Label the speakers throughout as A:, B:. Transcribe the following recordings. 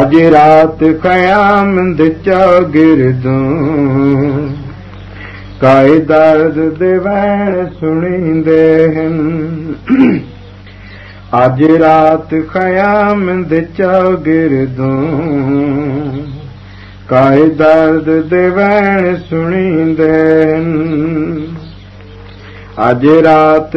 A: ਅੱਜ ਰਾਤ ਖਿਆਮਤ ਚੌਗਿਰਦੋਂ ਕਾਇ ਦਰਦ ਦੇ ਵੈਣ ਸੁਣੀਂਦੇ ਹਨ। ਅੱਜ ਰਾਤ ਖਿਆਮਤ ਚੌਗਿਰਦੋਂ ਕਾਇ ਦਰਦ ਦੇ ਵੈਣ ਸੁਣੀਂਦੇ ਹਨ। ਅੱਜ ਰਾਤ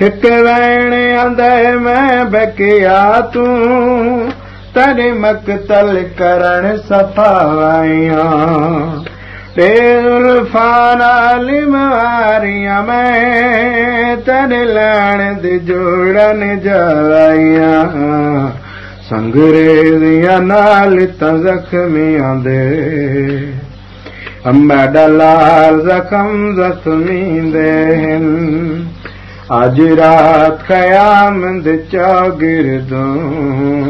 A: ਇੱਕ ਵੈਣ ਆਂਦੇ ਮੈਂ ਬਕਿਆ ਤੂੰ। ਤੇਰੇ ਮਕਤਲ ਕਰਨ ਸਫਾਵਾਈਆਂ ਤੇ ਫਾਨਾਲ ਮਾਰੀਆਂ ਮੈਂ ਤੇਰੇ ਲੈਣ ਦੇ ਜੋੜਨ ਜਾਈਆਂ ਸੰਗਰੇ ਦੀਆਂ ਨਾਲ ਤਾਂ ਜ਼ਖਮੀਆਂ ਦੇ ਅੰਮਾ ਡਲਾਲ ਜ਼ਖਮ ਜ਼ਖਮੀ ਦੇ ਹਨ। आज रात खयामंद चागिर दूं।